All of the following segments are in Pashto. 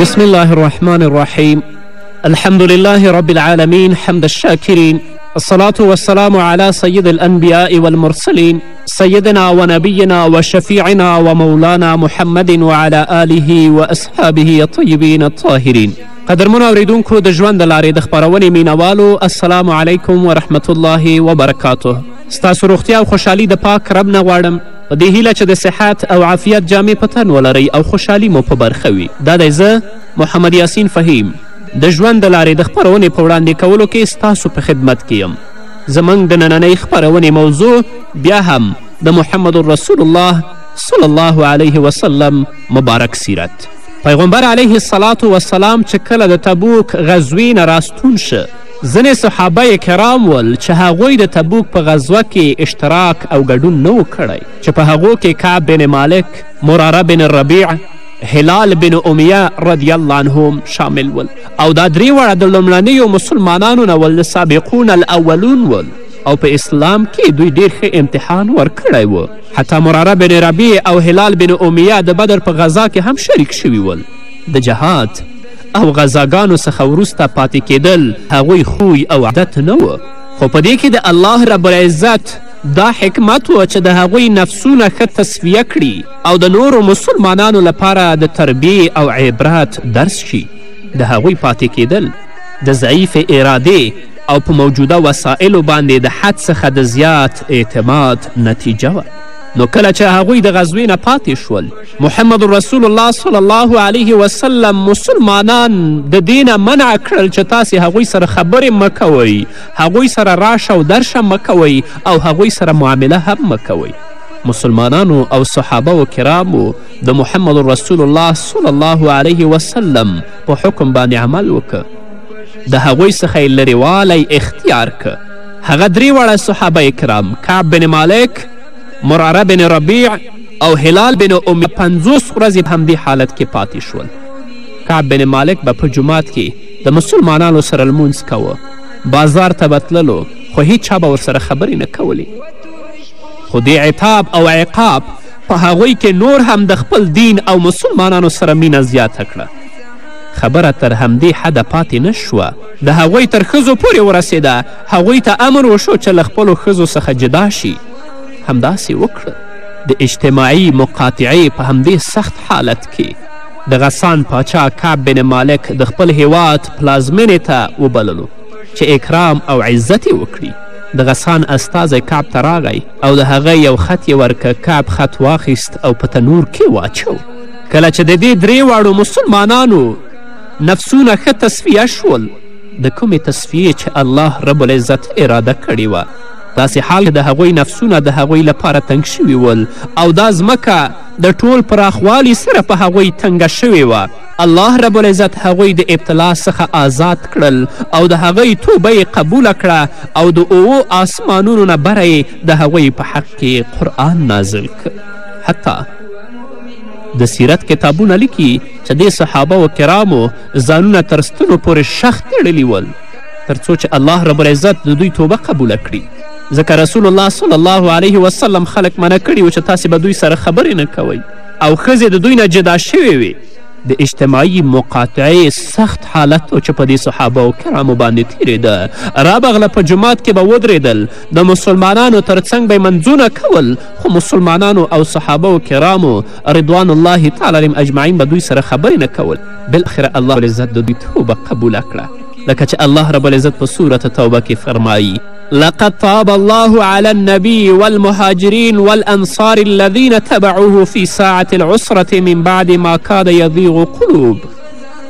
بسم الله الرحمن الرحيم الحمد لله رب العالمين حمد الشاكرين الصلاة والسلام على سيد الأنبياء والمرسلين سيدنا ونبينا وشفيعنا ومولانا محمد وعلى آله وأصحابه الطيبين الطاهرين قدرمنو اوریدونکو د ژوند د لارې د خپرونې مینوالو السلام علیکم ورحمت الله وبرکاته ستاسو روغتیا او خوشحالي د پاک رب نه غواړم په دې هیله چې د صحت او عافیت جامې په تن ولرئ او خوشحالي مو په برخه وي دا دی زه محمد یاسین فهیم د ژوند د لارې د خپرونې په وړاندې کولو کې ستاسو په خدمت کې یم زموږ د نننۍ خپرونې موضوع بیا هم د محمد رسول الله صلی الله علیه وسلم مبارک سیرت پیغمبر علیه الصلاة والسلام چې کله د تبوک غزوې نه راستون شه ځینې صحابه کرام ول چې هغوی د تبوک په غزوه کې اشتراک او ګډون نه و کړی چې په هغو کې کعب بن مالک مراره بن ربیع هلال بن امیه رضی الله عنهم شامل ول او دا درې واړه د لومړنیو مسلمانانو نه ول سابقون الاولون ول او په اسلام کې دوی ډیر ښه امتحان ورکړی و حتی مراره بن ربیع او هلال بن امیه د بدر په غذا کې هم شریک شوي ول د جهاد او غذاګانو څخه وروسته پاتې کېدل هغوی خوی او عادت نه و خو په دې کې د الله رب العزت دا حکمت و چې د هغوی نفسونه ښه تصفیه کړي او د نورو مسلمانانو لپاره د تربیې او عبرت درس شي د هغوی پاتې کېدل د ضعیف ارادې او په موجوده وسایلو باندې د حد څخه د زیات اعتماد نتیجه وه نو کله چې هغوی د غزوې نه پاتې شول محمد رسول الله صلی الله علیه وسلم مسلمانان د دې نه منع کړل چې تاسې هغوی سره خبرې مه کوئ هغوی سره راشه او درشه مه کوئ او هغوی سره معامله هم مه کوئ مسلمانانو او صحابه و کرامو د محمد رسول الله صلی الله علیه وسلم په حکم باندې عمل وکړ د هغوی څخه یې لرېوالی اختیار که هغه درې واړه صحابه کرام کعب بن مالک مراره بن ربیع او هلال بن امي پنځوس ورځې په همدې حالت کې پاتې شول کعب بن مالک به په جومات کې د مسلمانانو سره لمونځ کوه بازار ته به تللو خو هیچا به ورسره خبرې نه کولې خو دې عتاب او عقاب په هغوی کې نور هم د خپل دین او مسلمانانو سره مینه زیاته کړه خبره تر همدې حده پاتې نه شوه د هغوی تر ښځو پورې ورسېده هغوی ته امر وشو چې له خپلو ښځو څخه جدا شي همداسې وکړه د اجتماعي مقاطعې په همدې سخت حالت کې د غسان پاچا کعب بن مالک د خپل هیواد پلازمینې ته وبللو چې اکرام او عزت وکړي د غسان استازی کعب ته راغی او د هغه یو خط یې ورکه کعب خط واخیست او په تنور کې واچو کله چې د دې درې واړو مسلمانانو نفسونه ښه تصفیه شول د کومې تصفیې چې الله رب العزت اراده کړې وه داسې حال د هغوی نفسونه د هغوی لپاره تنګ شوي ول او دا ځمکه د ټول پراخوالي سره په هغوی تنګه شوې وه الله رب العزت هغوی د ابتلا څخه آزاد کړل او د هغوی توبه یې قبوله کړه او د اوو آسمانونو نه بره د هغوی په حق کې قرآن نازل کړ حتی د سیرت کتابونه لیکي چې دې صحابه و کرامو ځانونه تر ستنو پورې شخ تړلي ول تر څو چې الله رب العزت د دوی توبه قبوله کړي ځکه رسول الله صلی الله علیه وسلم خلک منع کړي و چې تاسې به دوی سره خبرې نه کوئ او ښځې د دوی نه جدا شوې وې د اجتماعي مقاطعې سخت حالت و چې په دې صحابه و کرامو باندې تیرېده رابغله په جومات کې به ودرېدل د مسلمانانو ترڅنګ به یې منځونه کول خو مسلمانانو او صحابه کرامو رضوان الله تعالی علیم اجمعین به دوی سره خبرې نه کول بالاخره الله ربالعزت د دوی توبه قبوله کړه لکه چې الله رب العزت په صورت توبه کې فرمایی لقد طاب الله على النبي والمهاجرين والأنصار الذين تبعوه في ساعة العسرة من بعد ما كاد يضيغ قلوب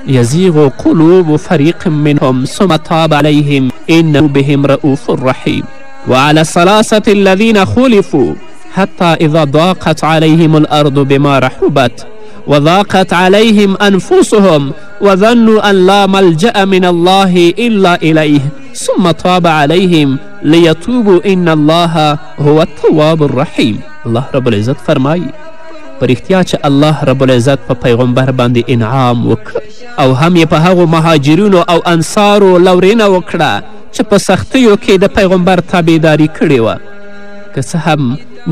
يزيغ قلوب فريق منهم ثم طاب عليهم إنه بهم رؤوف رحيم وعلى الثلاثة الذين خلفوا حتى اذا ضاقت عليهم الارض بما رحبت وضاقت عليهم انفسهم وظنوا ان لا ملجا من الله الا اليه ثم تاب عليهم ليتوبوا ان الله هو التواب الرحيم الله رب العزت فرمایی په رښتیا چې الله رب العزت په پیغمبر باندې انعام وکړ او هم یې په هغو مهاجرینو او انصارو لورینه وکړه چې په سختیو کې د پیغمبر تابعداري کړې وه که څه هم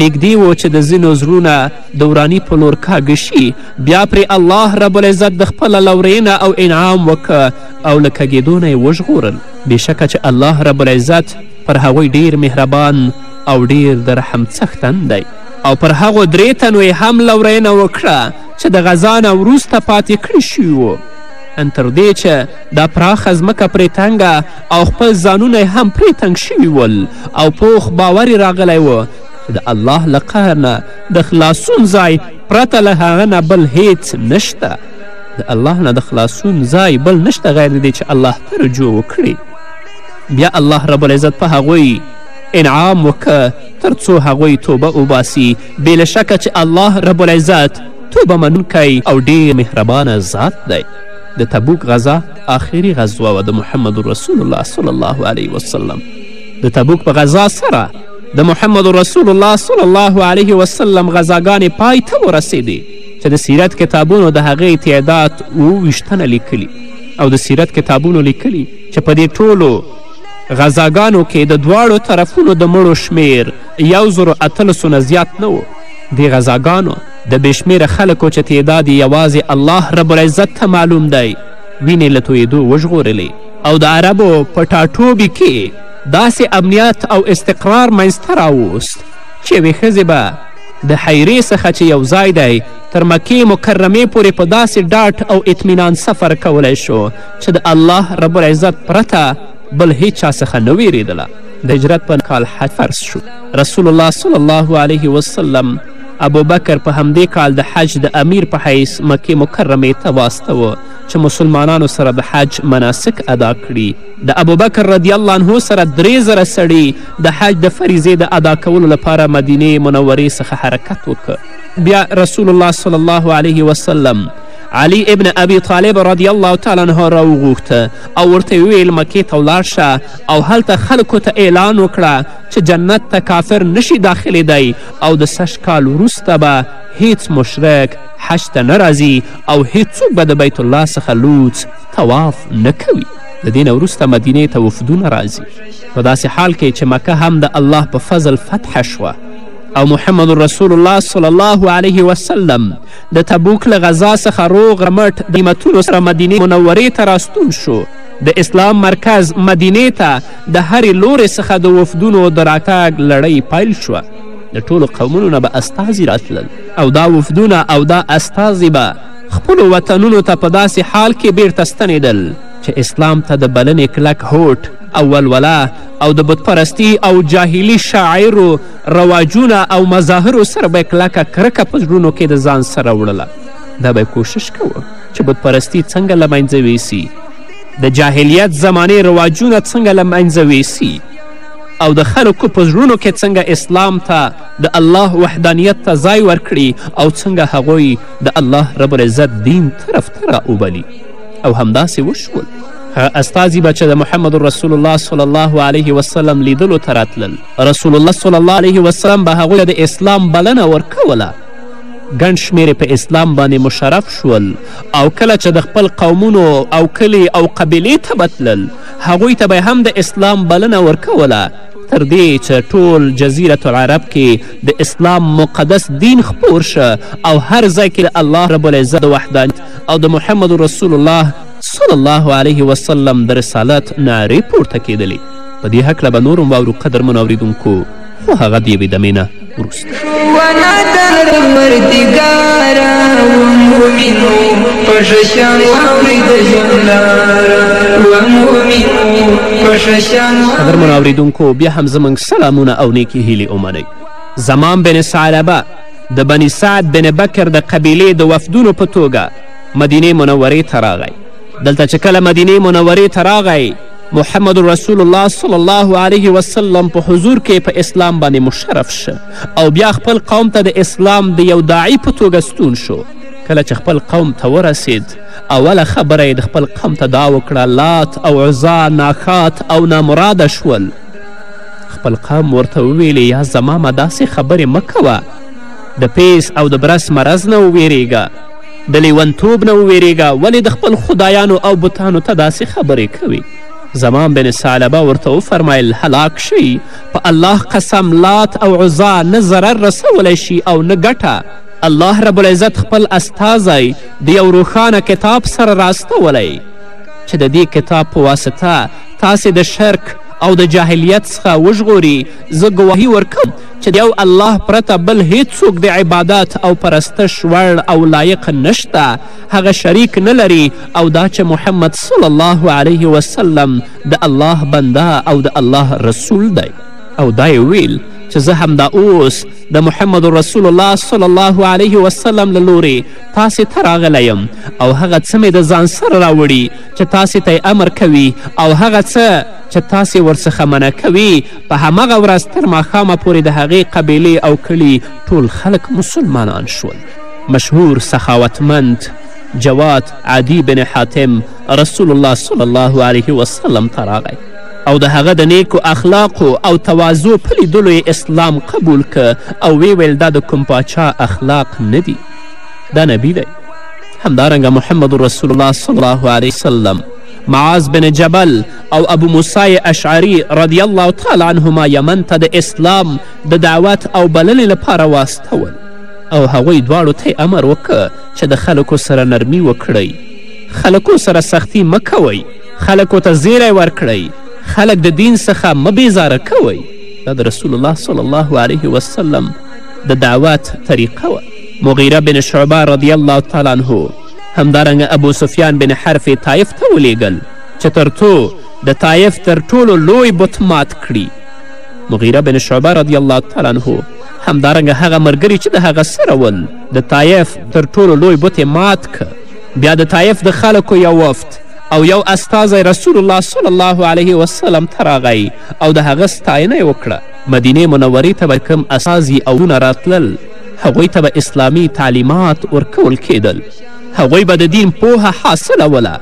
نږدې و چې د ځینو زړونه د ورانی په لور کاږه شي بیا پرې الله رب العزت د خپله لورینه او انعام وکړ او له کږېدو نه یې وژغورل بېشکه چې الله رب العزت پر هغوی ډیر مهربان او ډیر د رحم څښتن دی او پر هغو درې تنو یې هم لورینه وکړه چې د غذا نه وروسته پاتې کړی شوي وو ان تر دې چې دا پراخه ځمکه پرې تنګه او خپل ځانونه هم پرې تنګ شوي ول او پوخ باور یې راغلی و چې د الله له قهر نه د خلاصون ځای پرته له هغه نه بل هیڅ نشته د الله نه د خلاصون ځای بل نشته غیر دې چې الله ته رجوع وکړي بیا الله رب العزت په هغوی انعام وکړه تر څو هغوی توبه وباسي بې له شکه چې الله رب العزت توبه منونکی او ډیر مهربانه ذات دی د تبوک غزا آخري غزوه وه د محمد رسول الله صلی الله علیه وسلم د تبوک په غزا سره د محمد رسول الله صلی الله علیه وسلم غذاګانې پای ته ورسېدې چې د سیرت کتابونو د هغې تعداد اوویشتنه لیکلي او د سیرت کتابونو لیکلي چې په دې ټولو غذاګانو کې د دواړو طرفونو د مړو شمیر یو زرو اتلسو نه زیات نه و. دې غزاګانو د بې شمېره خلکو چې تعداد یې یوازې الله رب العزت ته معلوم دی وینې له تویېدو وژغورلې او د عربو په ټاټوبي کې داسې امنیت او استقرار منځته راووست چې یوې ښځې به د حیرې څخه چې یو ځای دی تر مکې مکرمې پورې په داسې ډاټ او اطمینان سفر کولی شو چې د الله رب العزت پرته بل هیچا څخه نه ویرېدله د هجرت په کال حج فرض شو رسول الله صلی الله علیه وسلم ابوبکر په همدې کال د حج د امیر په حیث مکې مکرمې ته واستوه چې مسلمانانو سره د حج مناسک ادا کړي د ابوبکر رضی الله عنه سره درې زره سړي د حج د فریضې د ادا کولو لپاره مدینې منورې څخه حرکت وکړ بیا رسول الله صلی الله علیه وسلم علی ابن ابي طالب رضی الله تعالی عنه راوغوښته او ورته ویل مکې ته ولاړ شه او هلته خلکو ته اعلان وکړه چې جنت ته کافر نشي داخلیدی او د سږ کال وروسته به هیڅ مشرک حج ته نه راځي او هیڅوک به د بیت الله څخه لوڅ طواف نه کوي د دې نه وروسته مدینې ته وفدونه راځي په داسې حال کې چې مکه هم د الله په فضل فتح شوه او محمد رسول الله صلی الله علیه وسلم د تبوک له غذا څخه روغ رمټ د نعمتونو سره مدینې منورې ته راستون شو د اسلام مرکز مدینې ته د هرې لورې څخه د وفدونو د راتګ لړۍ پیل شوه د ټولو قومونو نه به استازي راتلل او دا وفدونه او دا استازي به خپلو وطنونو ته په داسې حال کې بیرته ستنېدل چې اسلام ته د بلنې کلک هوټ او ولوله او د بتپرستي او جاهلي شاعرو رواجونه او مظاهرو سره به کلکه کرکه په زړونو کې د ځان سره وړله دا به کوشش کوو چې بت پرستي څنګه له منځه ویسي د جاهلیت زمانې رواجونه څنګه له منځه ویسي او د خلکو په زړونو کې څنګه اسلام ته د الله وحدانیت ته ځای ورکړي او څنګه هغوی د الله رب العزت دین طرف ته راوبلي او همداسې وشول استازي به چې د محمد رسول الله صلی الله علیه وسلم لیدلو ته راتلل رسول الله صلی الله علیه وسلم به هغوی د اسلام بلنه ورکوله ګڼ شمېر په اسلام باندې مشرف شول او کله چې د خپل قومونو او کلی او قبیلې ته به تلل هغوی ته به هم د اسلام بلنه ورکوله تر دې چې ټول جزیرة العرب کې د اسلام مقدس دین خپور شه او هر ځای کې د الله رب العزت د وحدانیت او د محمد رسول الله صلی الله علیه وسلم د رسالت نعرې پورته کېدلې په دې هکله به نور هم واورو قدرمنو اوریدونکو خو هغه د یوې دمې نه وروسته ښوونه در مردګاره ومؤمنو پښشان واوري د ژوند لاره ومؤمنو پښشان قدرمن اوریدونکو بیا هم زموږ سلامونه او نیکې هیلې ومنئ زمام بن ثعلبه د بني سعد بن بکر د قبیلې د وفدونو په توګه مدینې منورې ته راغی دلته چې کله مدینې منورې ته راغی محمد رسول الله صلی الله علیه وسلم په حضور کې په اسلام باندې مشرف شه او بیا خپل قوم ته د اسلام د یو داعي په توګه ستون شو کله چې خپل قوم ته ورسید اوله خبره یې د خپل قوم ته دا وکړه لات او عزا ناخات او نامراده شول خپل قوم ورته وویلې یا زمامه داسې خبرې مه کوه د پیس او د برس مرض نه وویریږه د لیونتوب نه وویریږه ولې د خپل خدایانو او بتانو ته داسې خبرې کوي زمان بن ثعلبه ورته وفرمایل هلاک شي په الله قسم لات او عزا نه ضرر رسولی شي او نه ګټه الله رب العزت خپل استازی د یو روښانه کتاب سره راستولی چې د دې کتاب په واسطه تاسې د شرک او د جاهلیت څخه وژغوري زه ګواهي ورکوم چې دیو الله پرته بل هیڅوک د عبادت او پرستش وړ او لایق نشته هغه شریک نه لري او دا چې محمد صلی الله علیه وسلم د الله بنده او د الله رسول دی او دا یې ویل چې زه همدا اوس د محمد رسول الله صلی الله علیه وسلم له لورې تاسې ته راغلی یم او هغه څه مې د ځان سره راوړي چې تاسې ته امر کوي او هغه څه چې تاسې ورڅخه منع کوي په همغه ورځ تر ماښامه پورې د هغې قبیلې او کلي ټول خلک مسلمانان شول مشهور سخاوتمند جواد عدی بن حاتم رسول الله صلی الله علیه وسلم ته راغی او د هغه د نیکو اخلاقو او تواضع په لیدلو اسلام قبول که او وی ویل دا د کوم پاچا اخلاق نه دي دا نبی دی همدارنګه محمد رسول الله صلی الله علیه وسلم معاذ بن جبل او ابو موسی اشعری رضی الله تعالی عنهما یمن ته د اسلام د دعوت او بلنې لپاره واستول او هغوی دواړو ته امر وکړ چې د خلکو سره نرمي وکړئ خلکو سره سختی مه کوئ خلکو ته زیری ورکړئ خلک د دین څخه مه بیزاره کوئ دا د رسول الله صلی الله علیه وسلم د دعوت طریقه وه مغیره بن شعبه رضی الله تعالی عنه همدارنګه ابو سفیان بن حرف یې طایف ته ولیږل چې تر څو د طایف تر ټولو لوی بت مات کړي مغیره بن شعبه رضی الله تعالی عنه همدارنګه هغه ملګري چې د هغه سره ول د طایف تر ټولو لوی بت مات که بیا د طایف د خلکو یو وفد او یو استازی رسول الله صلی الله علیه وسلم ته راغی او د هغه ستاینه یې وکړه مدینې منورې ته به کوم استازي او راتلل هغوی ته به اسلامي تعلیمات ورکول کېدل هغوی به د دین پوهه حاصلوله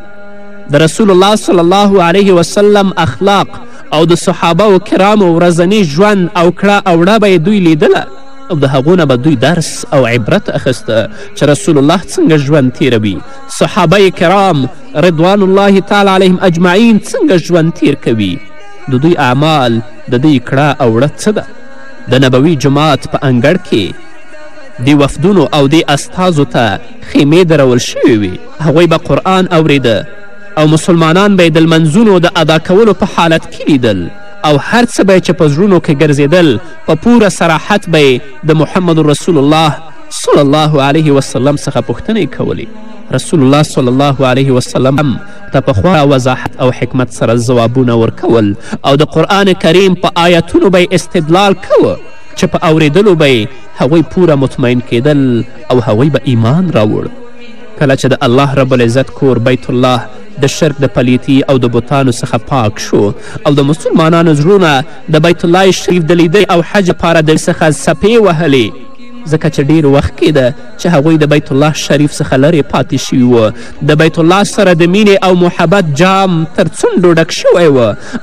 د رسول الله صلی الله علیه وسلم اخلاق او د صحابه و کرامو ورځنی ژوند او کړه اوړه به یې دوی لیدله او د هغو نه به دوی درس او عبرت اخیسته چې رسول الله څنګه ژوند تیروي صحابه کرام رضوان الله تعالی علیهم اجمعین څنګه ژوند تیر کوي د دوی اعمال د دوی کړه او وړه څه ده د نبوي جومات په انګړ کې د وفدونو او دې استازو ته خیمې درول شوې وي هغوی به قرآن اوریده او مسلمانان به یې د لمنځونو د ادا کولو په حالت کې لیدل او هر څه به چې په زړونو کې ګرځېدل په پوره سراحت به د محمد رسول الله صلی الله علیه وسلم څخه پوښتنې کولې رسول الله صلی الله علیه وسلم ته په خورا وضاحت او حکمت سره ځوابونه ورکول او د قرآن کریم په آیتونو به استدلال کوه چې په اوریدلو به هغوی پوره مطمئن کیدل او هغوی به ایمان راوړ کله چې د الله رب العزت کور بیت الله د شرک د پلیتی او د بوتانو څخه پاک شو او د مسلمانانو زړونه د بیت الله شریف د لیدل او حج لپاره د څخه سپې وهلې ځکه چې ډیر وخت کېده چې هغوی د بیت الله شریف څخه لرې پاتې شوي وو د بیت الله سره د مینې او محبت جام تر څنډو ډک شوی و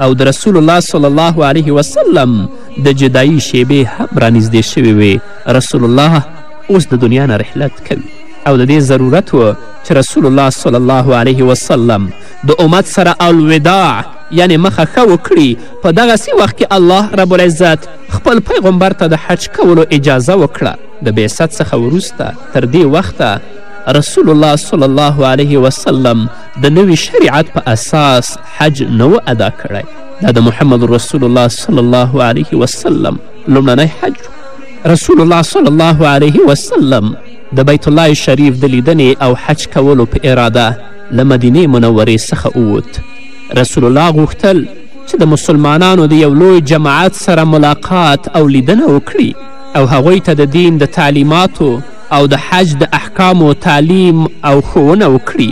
او د رسول الله صلی الله علیه وسلم د جدایي شیبې هم رانږدې شوې وې رسول الله اوس د دنیا نه رحلت کوي او د دې ضرورت و چې رسول الله صلی الله علیه وسلم د امت سره الوداع یعنی مخه ښه وکړي په دغسې وخت کې الله رب العزت خپل پیغمبر ته د حج کولو اجازه وکړه د بعثت څخه وروسته تر دې وخته رسول الله صلی الله علیه وسلم د نوي شریعت په اساس حج نه و ادا کړی دا د محمد رسول الله صلی الله علیه وسلم لومړنی حج رسول الله صلی الله علیه وسلم د بیت الله شریف د لیدنې او حج کولو په اراده له مدینې منورې څخه ووت رسول الله غوښتل چې د مسلمانانو د یو لوی جماعت سره ملاقات او لیدنه وکړي او هغوی ته د دین د تعلیماتو او د حج د احکامو تعلیم او ښوونه وکړي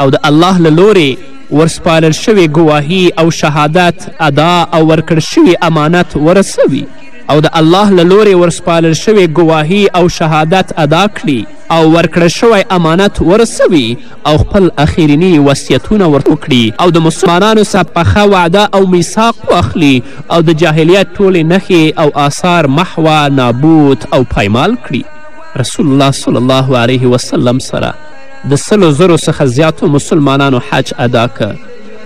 او د الله له لورې ورسپارل شوې ګواهي او شهادت ادا او ورکړ شوي امانت ورسوي او د الله له لورې ورسپارل شوې ګواهي او شهادت ادا کړي او ورکړل شوی امانت ورسوي او خپل اخریني وصیتونه ورته وکړي او د مسلمانانو څخه پخه وعده او میثاق واخلي او د جاهلیت ټولې نښې او آثار محوه نابود او پایمال کړي رسول الله صلی الله علیه وسلم سره د سلو زرو څخه زیاتو مسلمانانو حج ادا که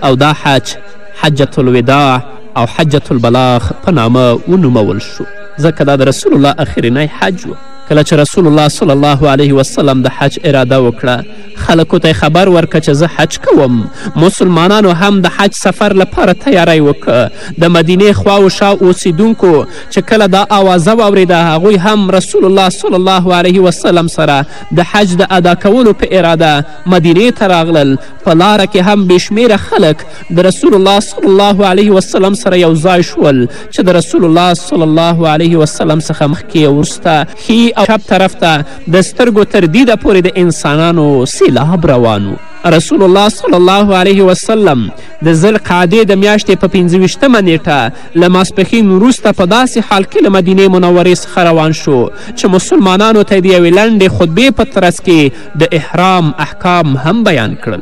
او دا حج حجت الوداع او حجت البلاغ په نامه ونومول شو ځکه دا د رسول الله اخرنی حج و کله چې رسول الله صلی الله علیه وسلم د حج اراده وکړه خلکو ته خبر ورکړه چې زه حج کوم مسلمانانو هم د حج سفر لپاره تیاری وکړ د مدینې خوا و شا اوسیدونکو چې کله دا آوازه واوریده هغوی هم رسول الله صلی الله علیه وسلم سره د حج د ادا کولو په اراده مدینې ته راغلل په لاره کې هم بېشمیره خلک د رسول الله صلی الله علیه وسلم سره یو ځای شول چې د رسول الله صلی الله علیه وسلم څخه مخکې او وروسته ښي او چپ طرف ته د سترګو تر دیده پورې د انسانانو سیلاب روان و رسول الله صلی الله علیه وسلم د ذلقعدې د میاشتې په پنځه ویشتمه نیټه له ماسپښین وروسته په داسې حال کې له مدینې منورې څخه روان شو چې مسلمانانو ته د یوې لنډې خطبې په ترڅ کې د احرام احکام هم بیان کړل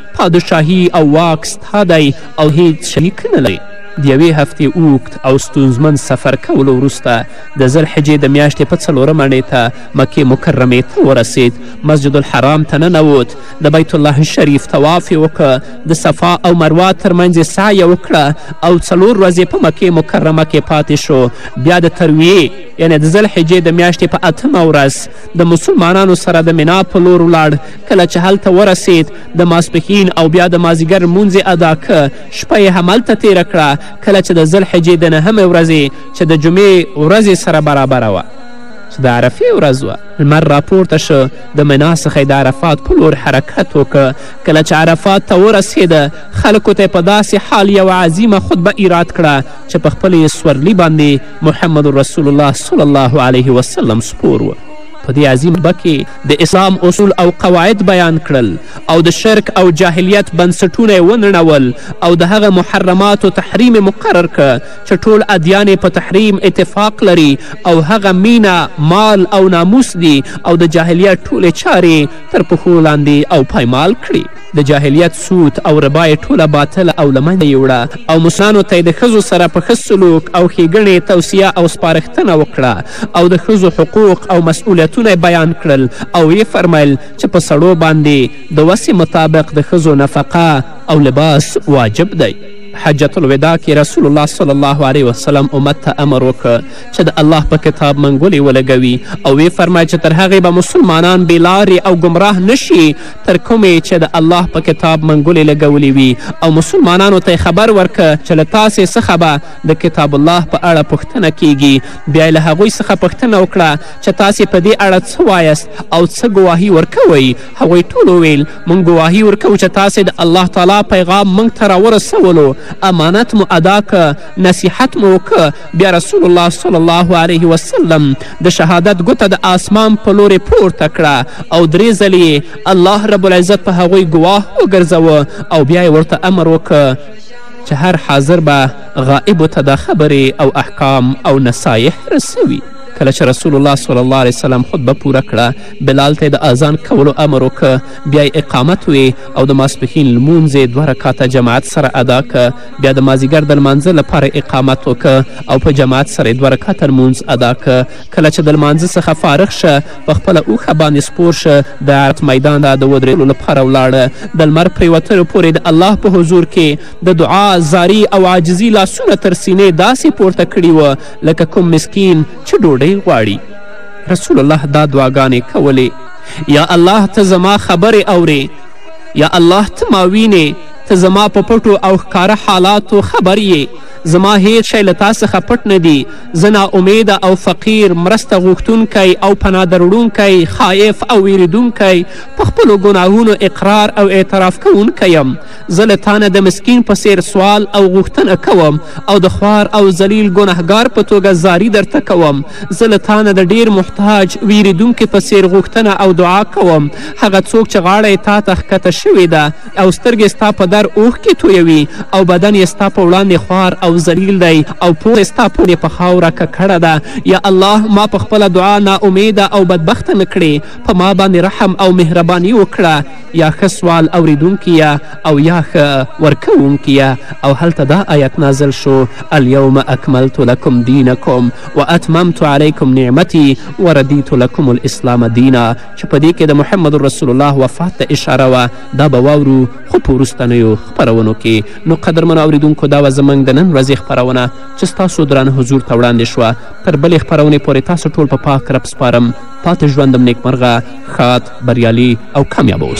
پادشاهي او واک ستا دی او هېڅ شریک نه لرې. د یوې هفتې اوږد او ستونزمن سفر کولو وروسته د ذوالحجې د میاشتې په څلورمه نېټه مکې مکرمې ته ورسېد، مسجد الحرام ته ننوت، د بیت الله شریف طواف یې وکړ، د صفا او مروه تر منځ یې سعیه وکړه او څلور ورځې په مکې مکرمه کې پاتې شو، بیا د ترویې یعنې د ذوالحجې د میاشتې په اتمه ورځ د مسلمانانو سره د منا په لور ولاړ، کله چې هلته ورسید د ماسپښین او بیا د مازیګر لمونځ یې ادا که شپه یې هملته تیره کړه کله چې د ذلحجې د نهمې ورځې چې د جمعې ورځې سره برابره وه چې د عرفې ورځ وه لمر راپورته شو د منا څخه یې د عرفات په لور حرکت وکړ کله چې عرفات ته ورسېده خلکو ته په داسې حال یوه عظیمه خطبه ایراد کړه چې په خپل یې سورلي باندې محمد رسول الله صلی الله علیه وسلم سپور و په دې عظیم خطبه کې د اسلام اصول او قواعد بیان کړل او د شرک او جاهلیت بنسټونه یې ونړول او د هغه محرماتو تحریم مقرر که چې ټول ادیان په تحریم اتفاق لري او هغه مینه مال او ناموس دي او د جاهلیت ټولې چارې تر پښو لاندې او پایمال کړي د جاهلیت سود او ربا یې ټوله باطله او له منځه یوړه او مسلمانانو ته یې د ښځو سره په ښه سلوک او ښېګڼې توصیه او سپارښتنه وکړه او د ښځو حقوق او مسؤلیتونه یې بیان کړل او ویې فرمایل چې په سړو باندې د وسې مطابق د ښځو نفقه او لباس واجب دی حجت الوداع کې رسول الله صلی الله علیه وسلم امت ته امر وکړ چې د الله په کتاب منګولې ولګوي او ویې فرمایل چې تر هغې به مسلمانان بې او ګمراه نشي تر کومې چې د الله په کتاب منګولې لګولې وي او مسلمانانو ته خبر ورکه چې له تاسې څخه به د کتاب الله په اړه پوښتنه کیږي بیا له هغوی څخه پوښتنه وکړه چې تاسې په دې اړه څه وایست او څه ګواهي ورکوئ هغوی ټولو ویل موږ ګواهي ورکوو چې تاسې د الله تعالی پیغام موږ ته راورسولو امانت مو ادا که نصیحت مو وکه بیا رسول الله صلی الله علیه وسلم د شهادت ګوته د آسمان په لورې پورته کړه او درې ځلې یې الله رب العزت په هغوی ګواه وګرځوه او بیا یې ورته امر وکړ چې هر حاضر به غائبو ته دا خبرې او احکام او نصایح رسوي کله چې رسول الله صلی الله علیه وسلم خطبه پوره کړه بلال ته د اذان کولو امر وکړه بیا اقامت وې او د ماسپښین لمونځ دوه رکاته جماعت سره ادا که بیا د مازیګر د لمانځه لپاره اقامت وکه او په جماعت سره دوه رکعته لمونځ ادا که کله چې د لمانځه څخه فارغ شه په خپله اوښه باندې سپور شه د عرت میدان ته د ودرېدلو لپاره ولاړه د لمر پریوتلو پورې د الله په حضور کې د دعا زاری او عاجزي لاسونه تر سینې داسې پورته کړي وه لکه کوم مسکین چې ډوډۍ غواړي رسول الله دا دعاګانې کولې یا الله ته زما خبرې اورې یا الله ته ما وینې ته زما په پټو او ښکاره حالاتو خبر یې، زما هېڅ شی له تا څخه پټ نه دي، زه نا امیده او فقیر، مرسته غوښتونکی او پناه دروړونکی، خایف او وېرېدونکی، په خپلو ګناهونو اقرار او اعتراف کوونکی یم، زه له تا نه د مسکین په څېر سوال او غوښتنه کوم او د خوار او ذلیل ګنهګار په توګه زاري درته کوم، زه له تا نه د ډېر محتاج، وېرېدونکي په څېر غوښتنه او دعا کوم، هغه څوک چې غاړه یې تا ته ښکته شوې ده، او سترګې ستا په در اوښکې تویوي او بدن یې ستا په وړاندې خوار او ذلیل دی او پوزه یې ستا پوندې په خاوره ککړه ده یا الله ما په خپله دعا ناامیده او بدبخته نه کړې په ما باندې رحم او مهرباني وکړه یا ښه سوال اوریدونکی او یا ښه ورکوونکی او هلته دا آیت نازل شو الیوم اکملت لکم دینکم واتممت علیکم نعمتی وردیت لکم الاسلام دینا چې په دې کې د محمد رسول الله وفات ته اشاره وه دا به واورو خو په وروستنیو خپرونو کې نو قدرمنو اوریدونکو دا وه زموږ د نن ورځې خپرونه چې ستاسو درانه حضور ته وړاندې شوه تر بلې خپرونې پورې تاسو ټول په پا پاک رب سپارم پاتې ژوندم نیکمرغه ښاد بریالي او کامیابه اوسئ